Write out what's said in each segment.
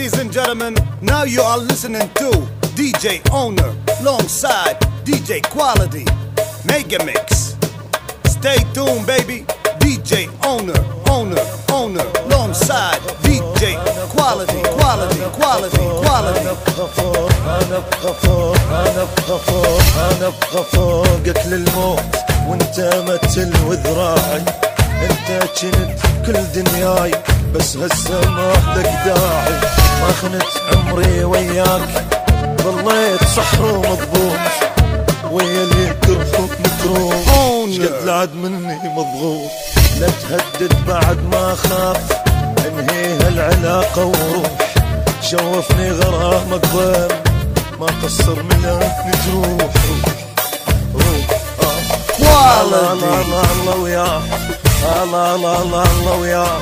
Ladies and gentlemen, now you are listening to DJ Owner alongside DJ Quality Mega Mix. Stay tuned, baby. DJ Owner, Owner, Owner alongside DJ Quality, Quality, Quality, Quality. انا ابقى فوق انا ابقى فوق انا ابقى فوقك للموت وانت مثل وذراعي انت كنت كل دنياي بس هسه ما لك داعي. ما خنت عمري وياك. ظليت صح ومضبوط. ويا اللي كرهك مكروه. شقد لعد مني مضغوط. لا تهدد بعد ما خاف. انهي هالعلاقة وروح. شوفني غرامك ضل ما قصر منك جروح روح. آه. الله الله الله الله وياه الله الله الله الله وياه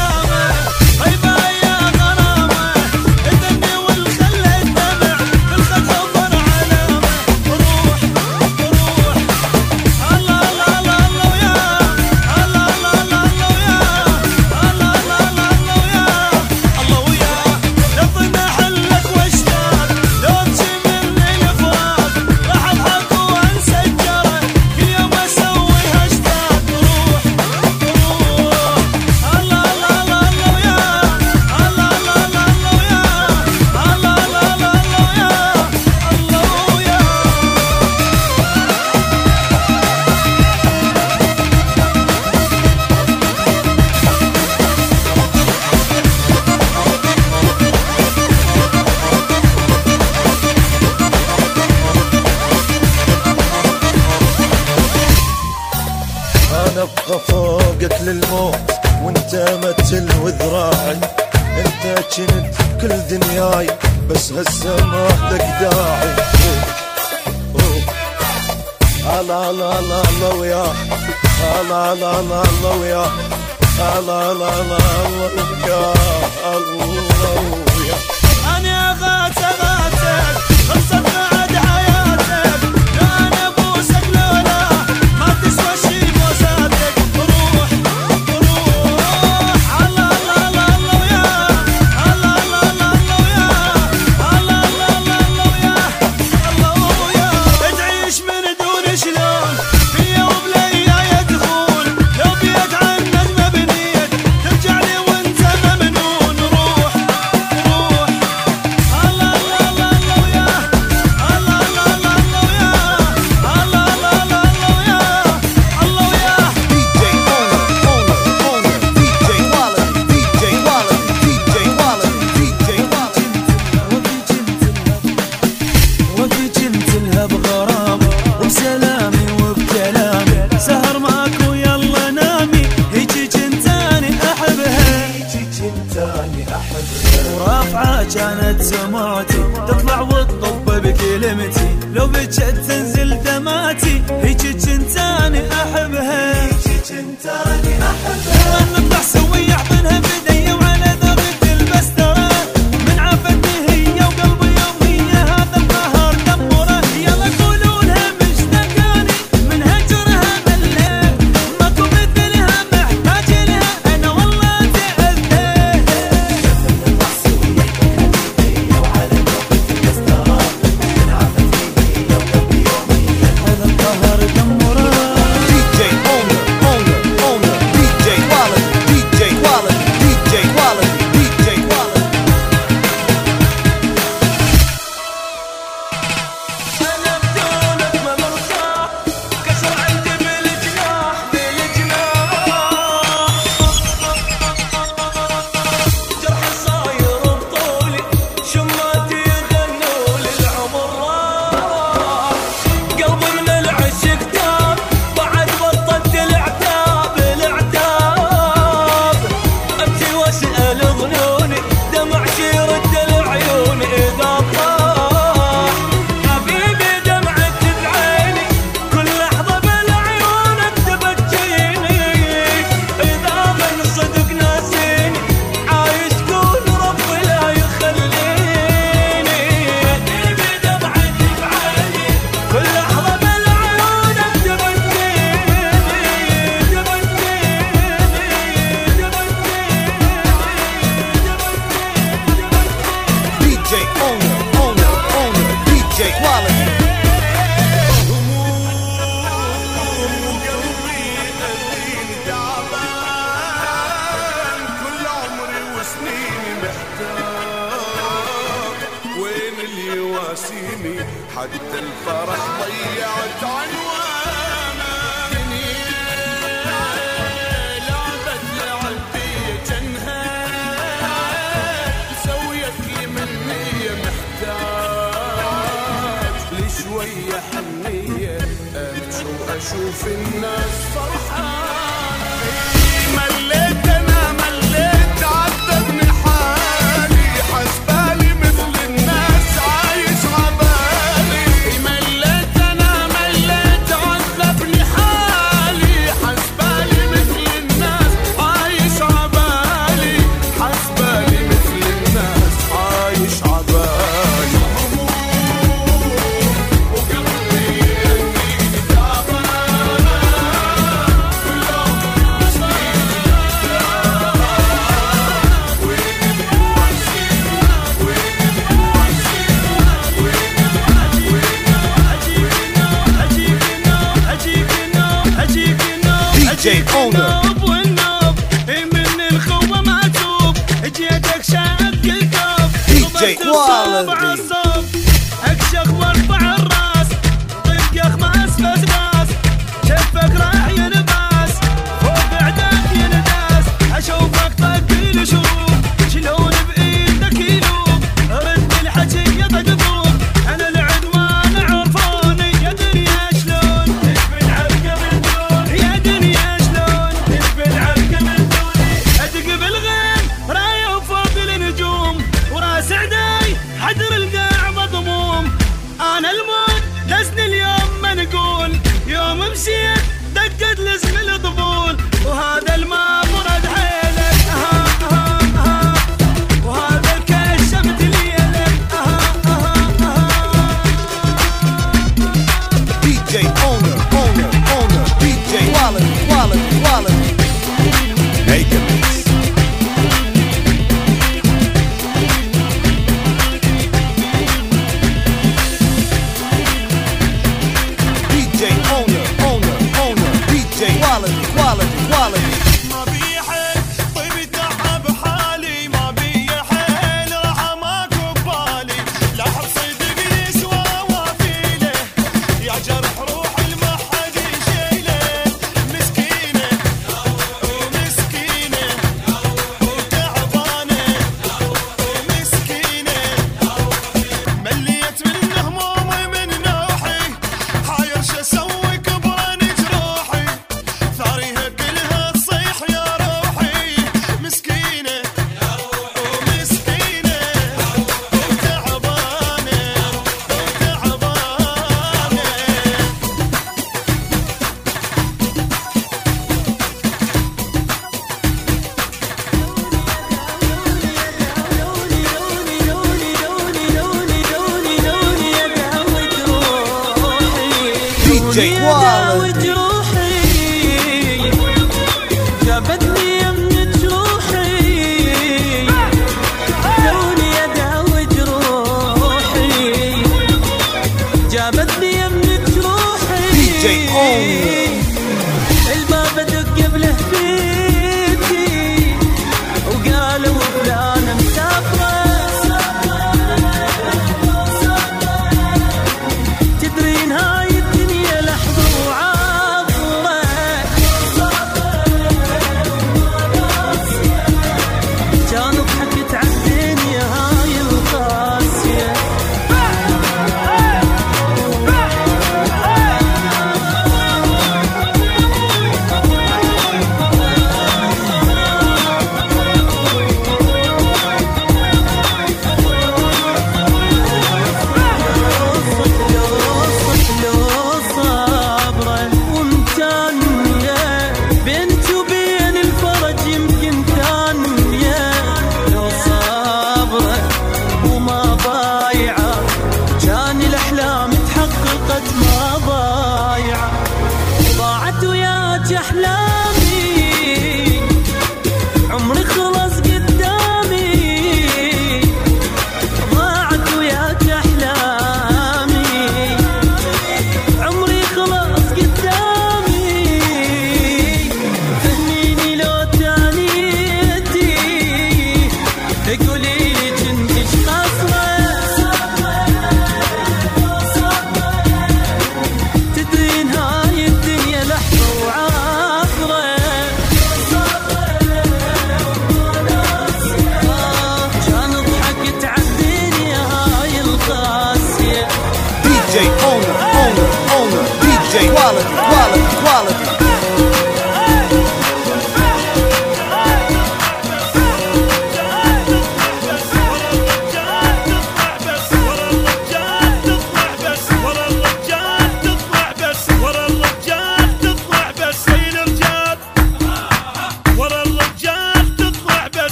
أنا ابقى فوقك للموت وانت مثل وذراعي. انت كنت كل دنياي بس هسه ما لك داعي. روح روح الله الله الله الله وياه الله الله الله الله وياه الله الله الله الله الله وياه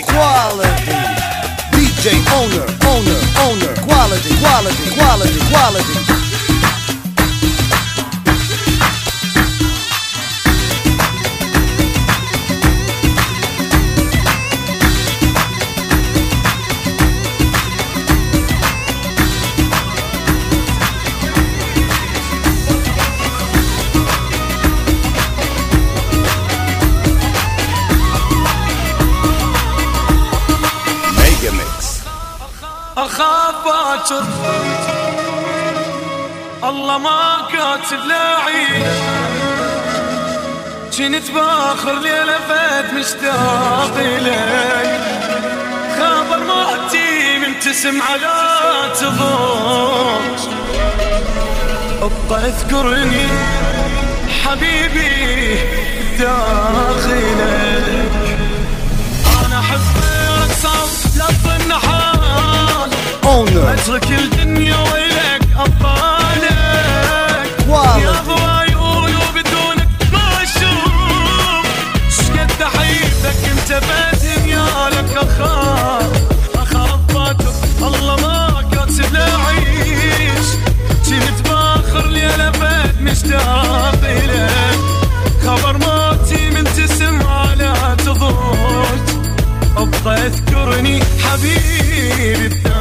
Quality. DJ owner, owner, owner. Quality, quality, quality, quality. والله ما كاتب لاعي كنت بآخر ليلة فات مشتاق إلي. خبر موتي مبتسم على تضوم أبقى أذكرني حبيبي داخلك أنا أحب غيرك لا تظن حال أترك الدنيا وإليك سبت ميالك اخاف اخاف الله ما كاتب لعيش بآخر مشتاق الك خبر موتي من تسمع لا تضوج. ابقى اذكرني حبيبي.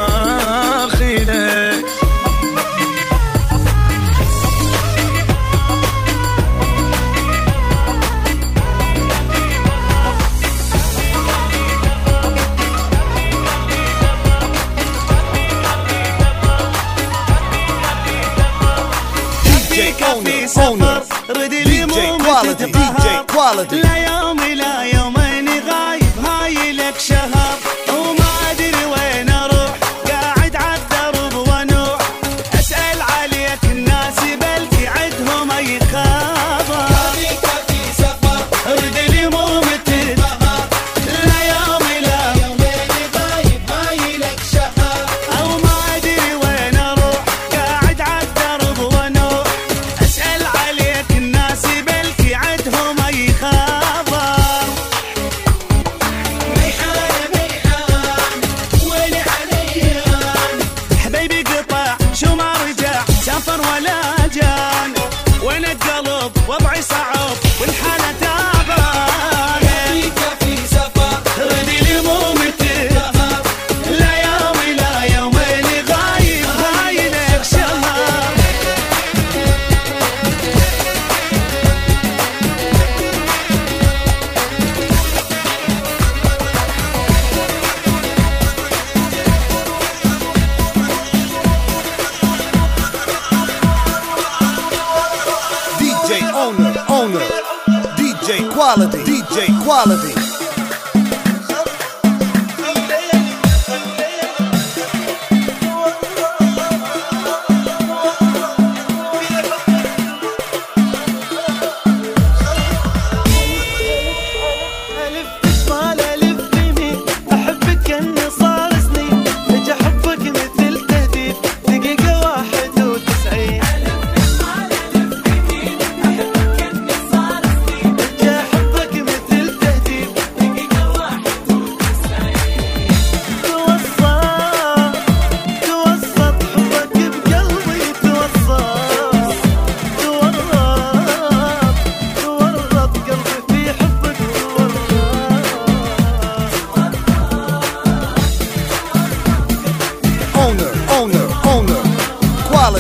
quality. Lion.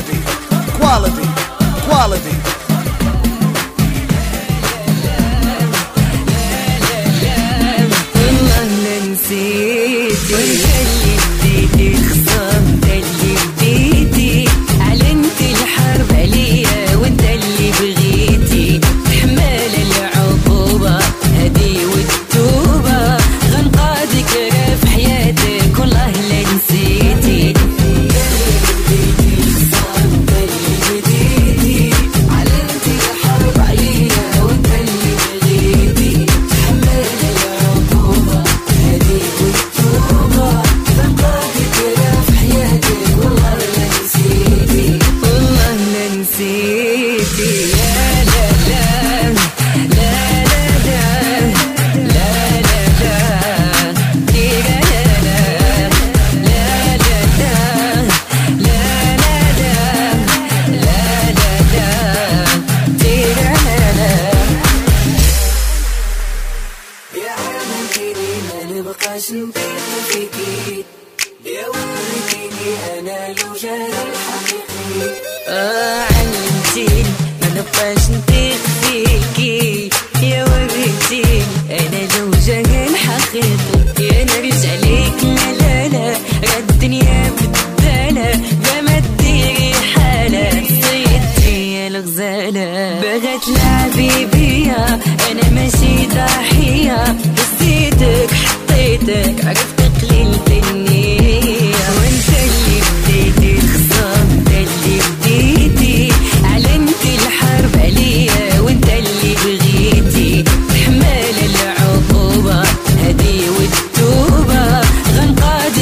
quality, quality, quality.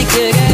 together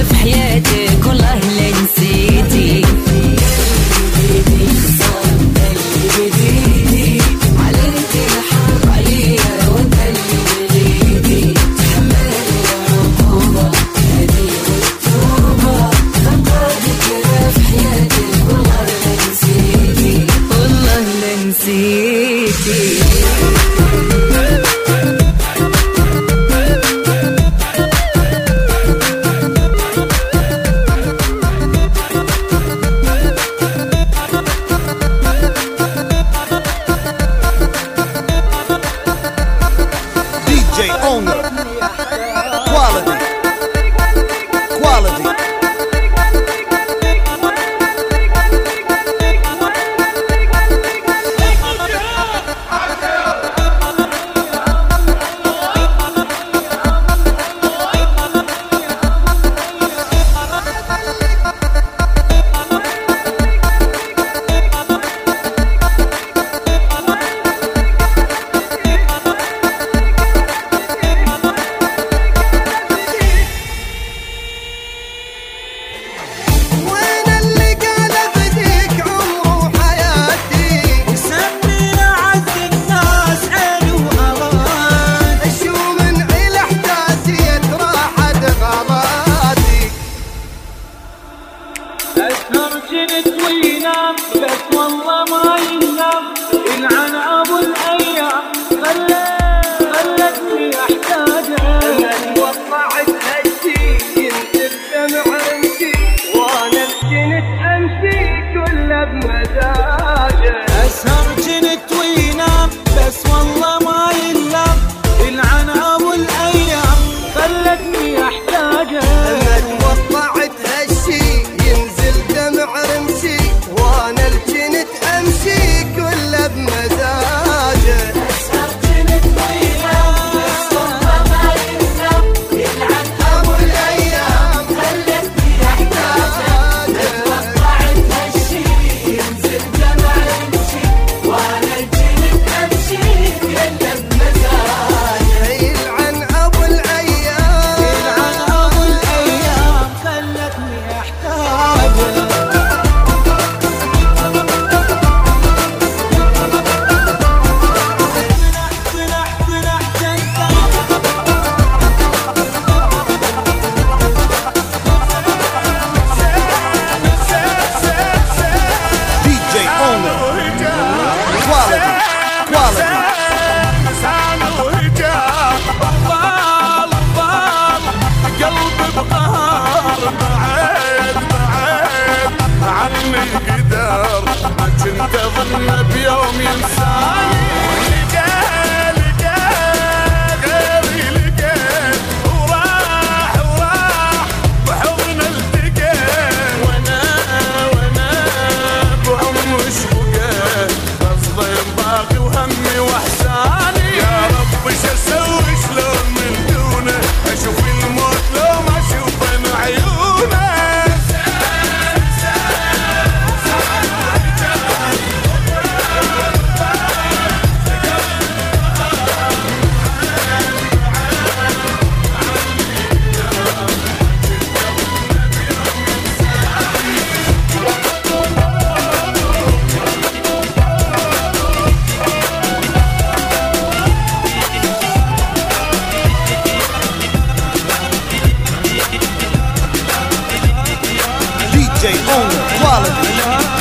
شيء اون كواليتي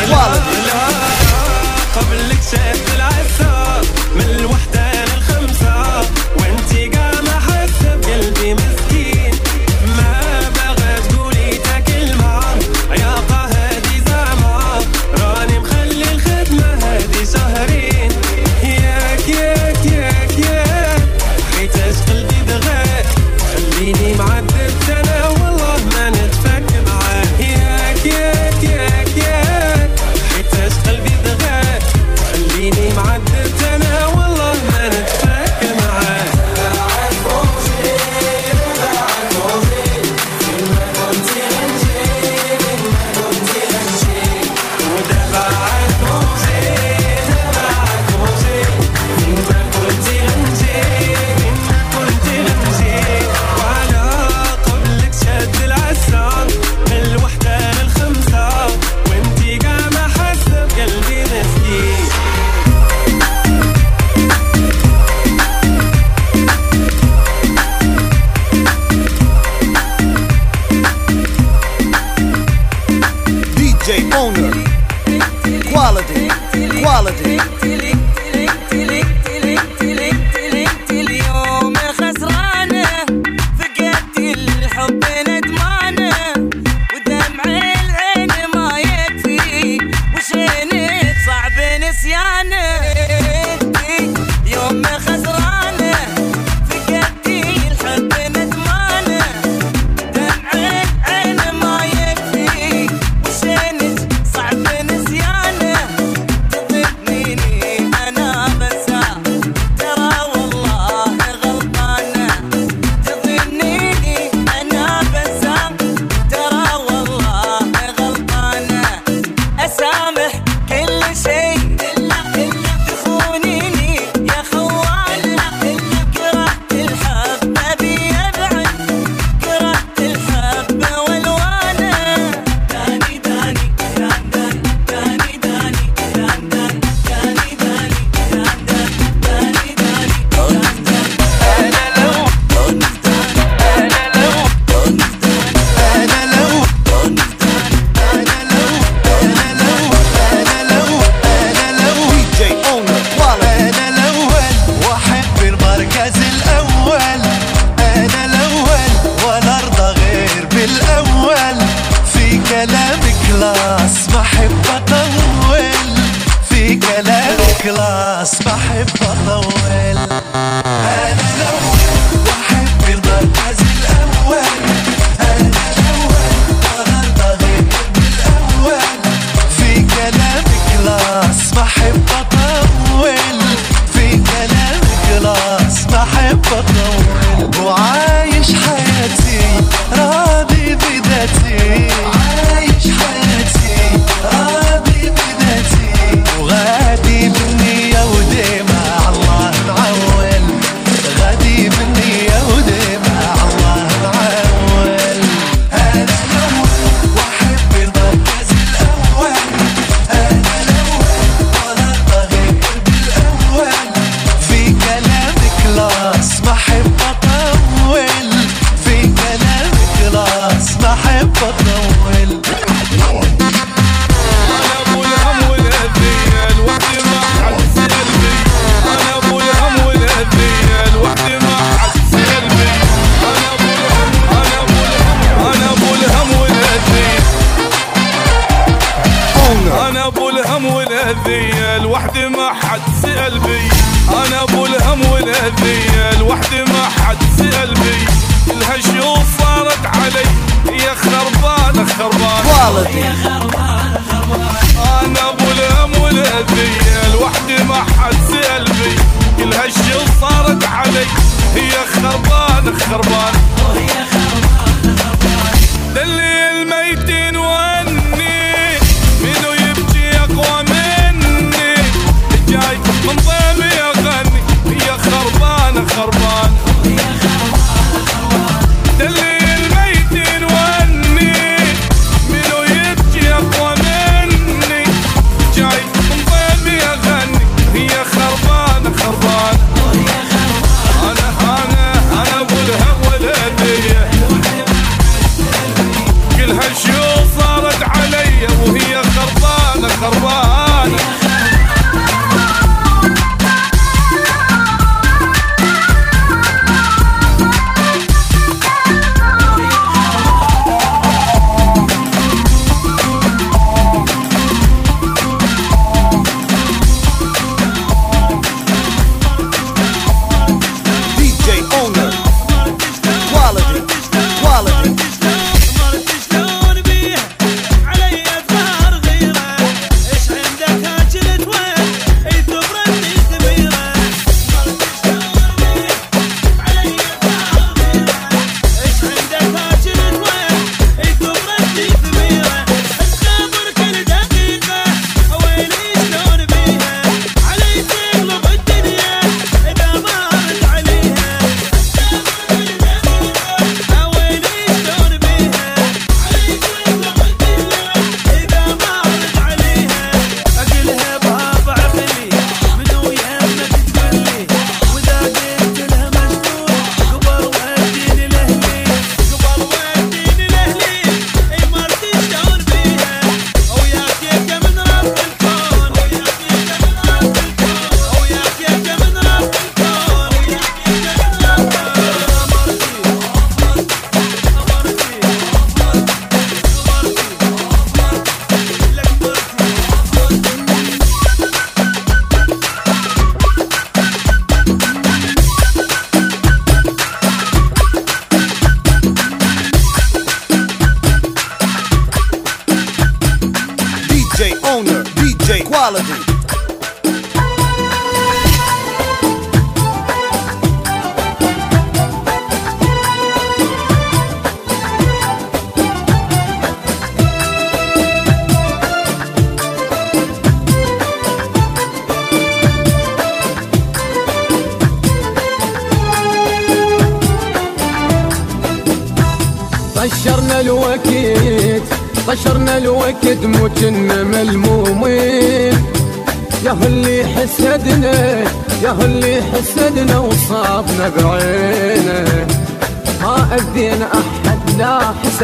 كواليتي قبل لك شايف العثار من الوحدة والاذيه لوحدي ما حد سال بي أنا أبو الهم والاذيه لوحدي ما حد سال بي الهالشوف صارت علي يا خربانة خربانة. Quality. أنا أبو الهم والاذيه لوحدي ما حد سال بي هالشي صارت علي هي خربانة خربانة.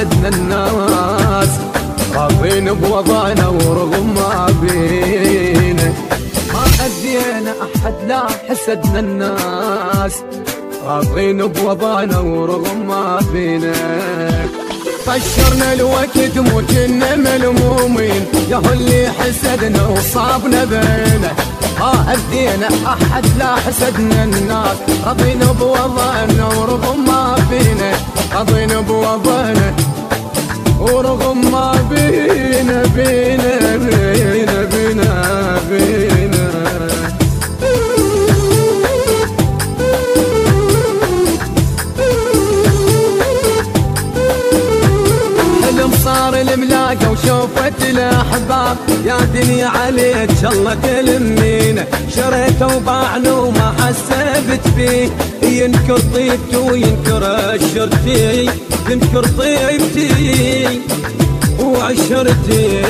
حسدنا الناس. راضين بوضعنا ورغم ما بينا ما أذينا أحد لا حسدنا الناس. راضين بوضعنا ورغم ما فينا فشرنا الوقت وكنا ملمومين. يا اللي حسدنا وصابنا بينه. ما أذينا أحد لا حسدنا الناس. رضينا بوضعنا ورغم ما فينا رضينا بوضعنا ورغم ما بينا بينا بينا بينا بينا. حلم صار الملاقة وشوفت الأحباب. يا دنيا عليك الله تلمينا شريته وباعنا وما حسبت فيه. ينكر طيبتي وينكر عشرتي ينكر طيبتي وعشرتي.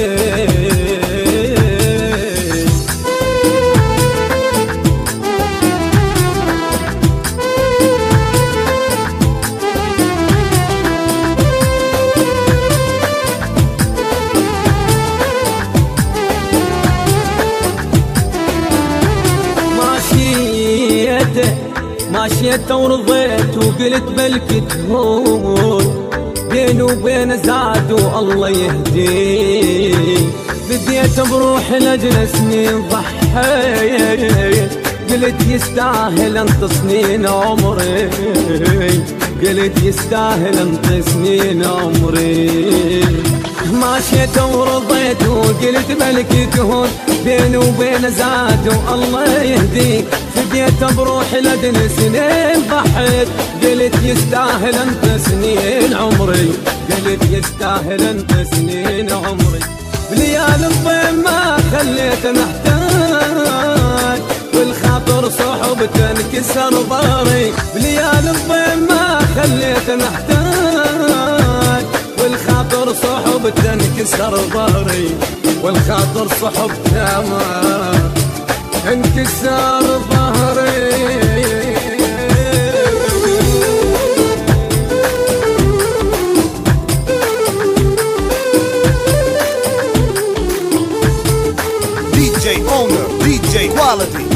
ماشيته ورضيت وقلت بلكي تهون بين وبين زاد والله يهدي. بديت بروح لجنة سنين ضحيت قلت يستاهل انت سنين عمري. قلت يستاهل انت سنين عمري. ماشيت ورضا رضيت وقلت ملك تهون بين وبين زاد والله يهديك. فديت بروحي لدن سنين ضحيت. قلت يستاهل أنت سنين عمري. قلت يستاهل أنت سنين عمري. بليال الضيم ما خليت محتاج. والخاطر صحبتك انكسر ضاري. بليال الضيم ما خليت محتاج. والخاطر صحبته انكسر ظهري والخاطر صحبته ما انكسر ظهري DJ Owner DJ Quality.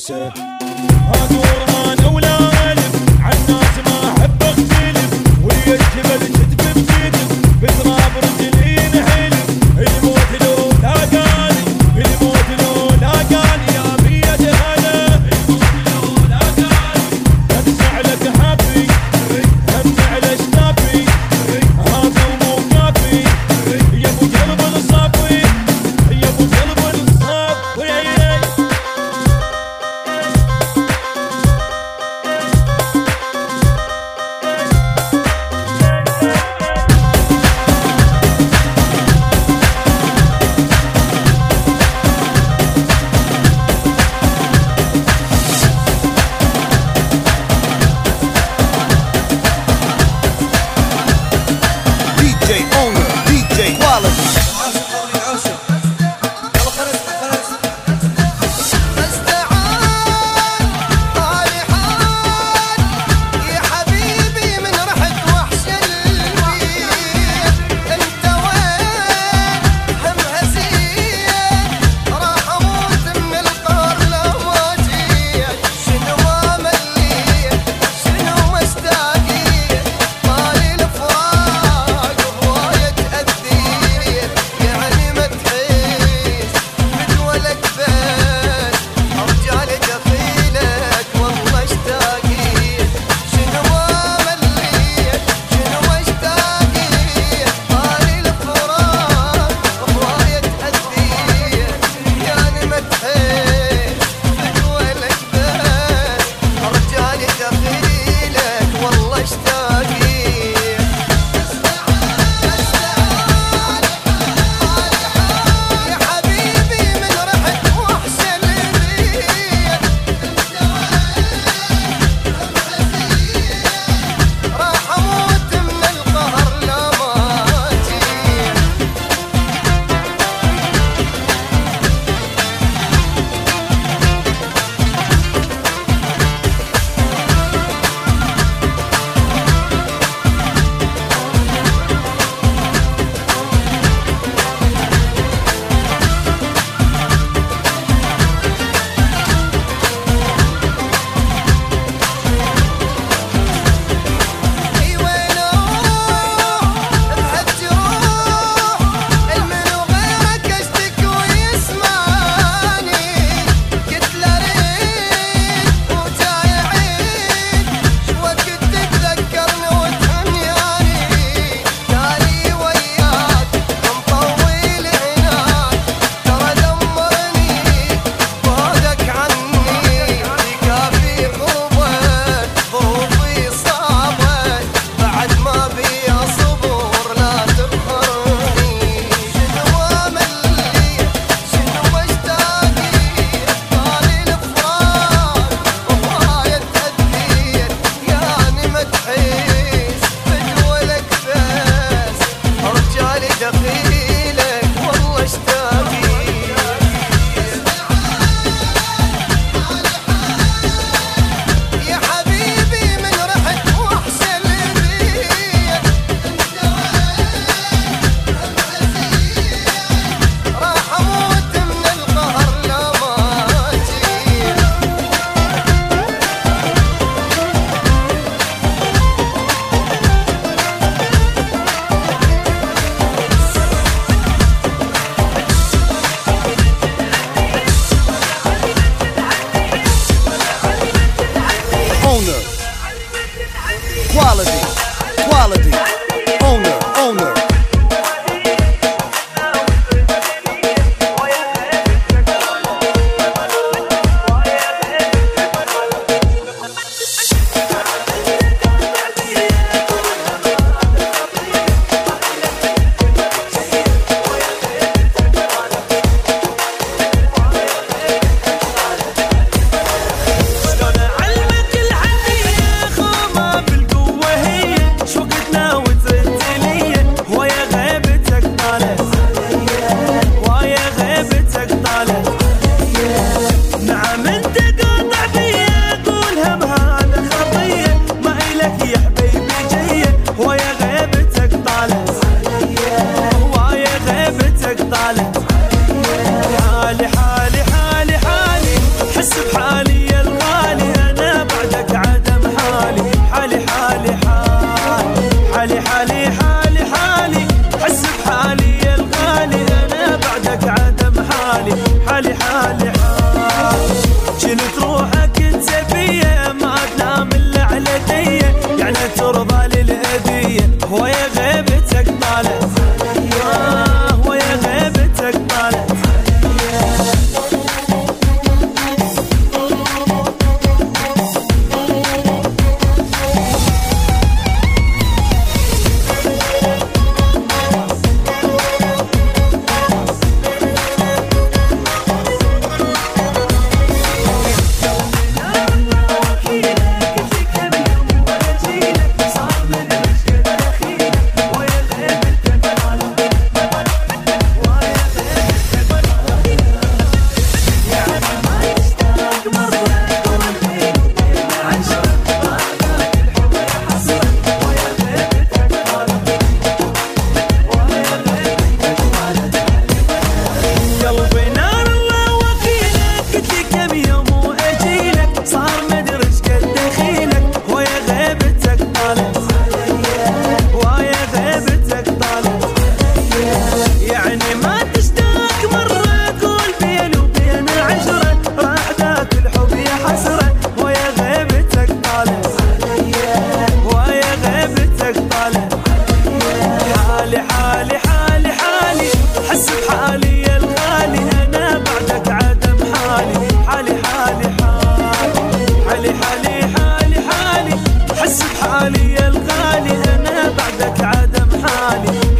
said.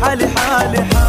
حالي حالي حالي.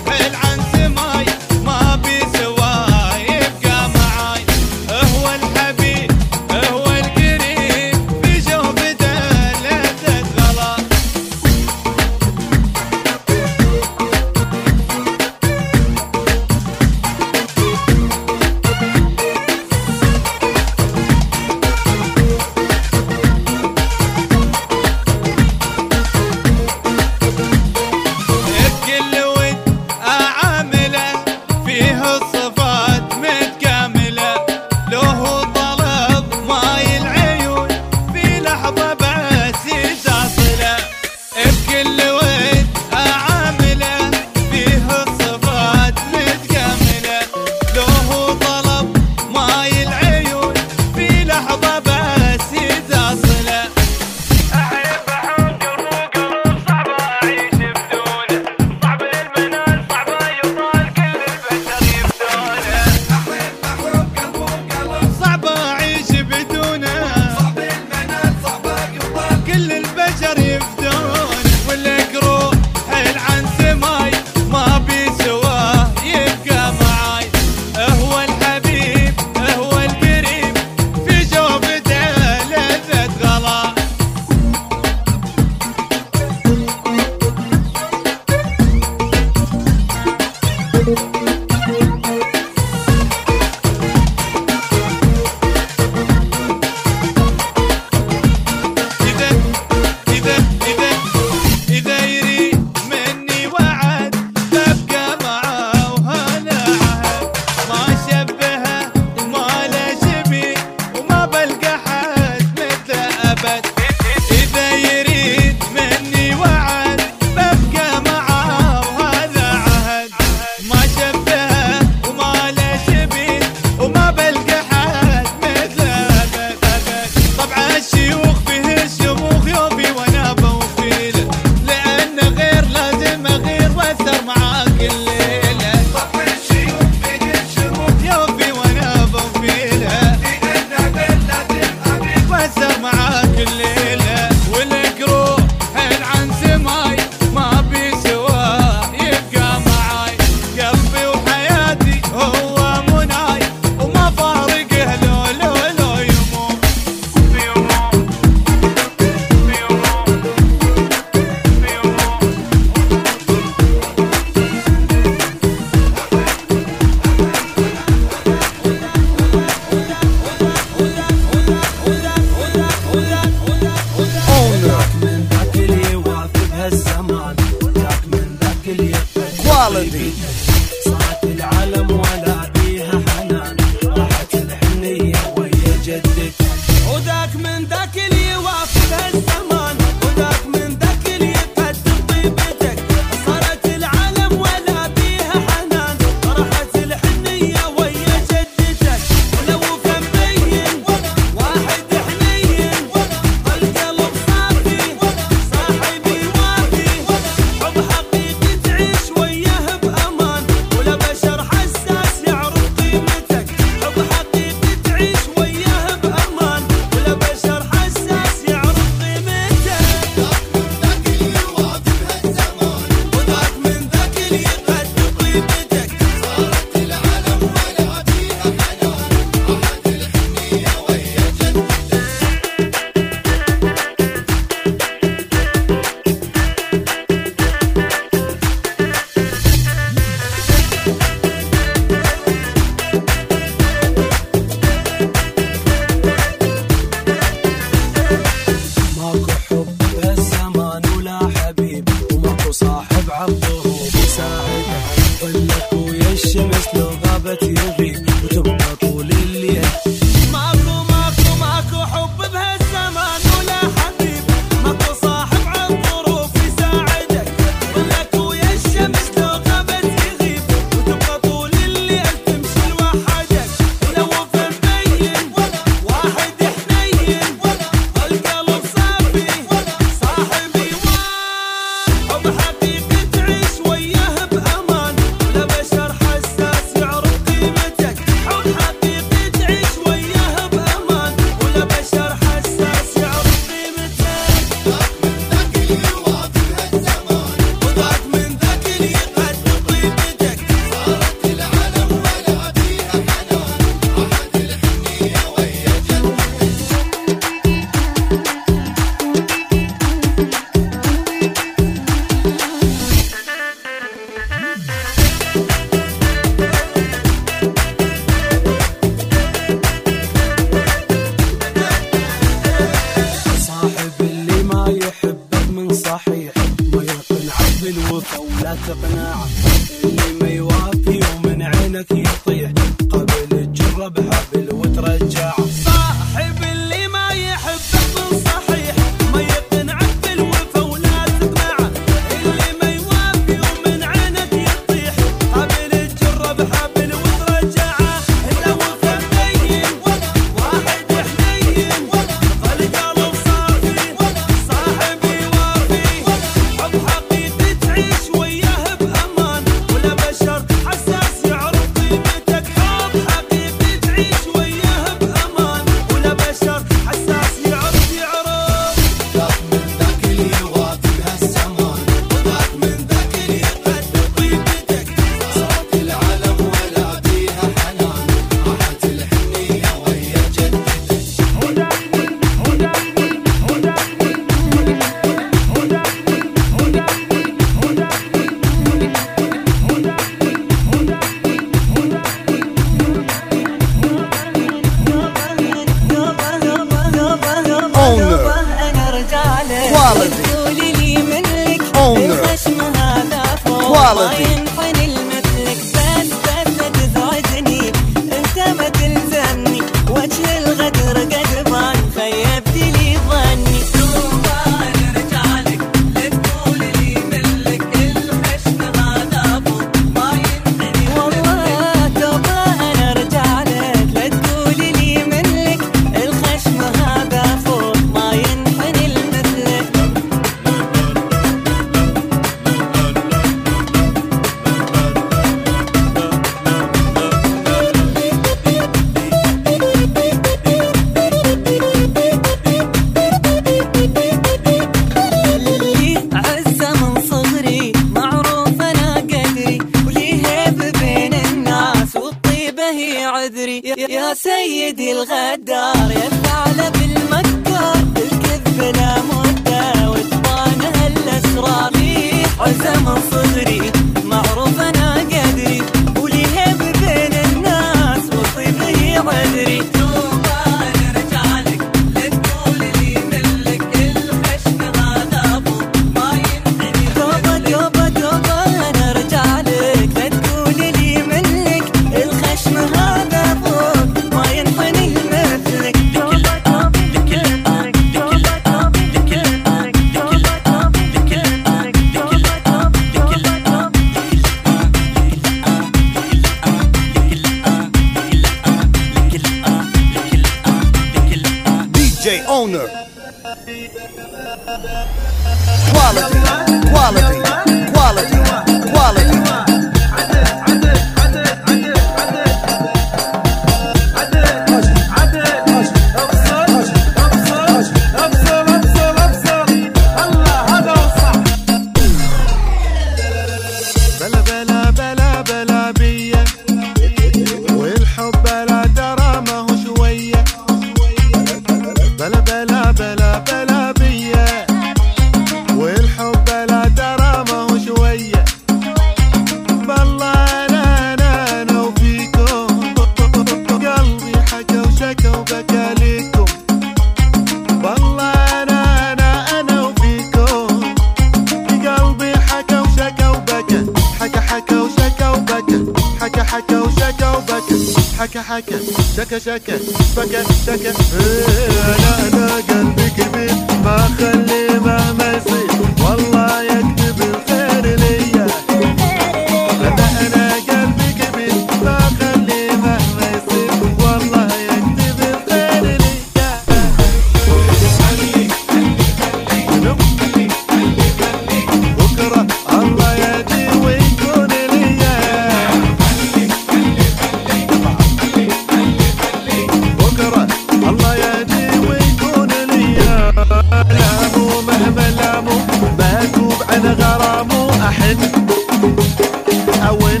أوان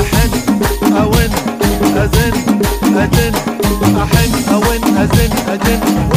أحن أوان أذن أذن أحن أوان أذن أذن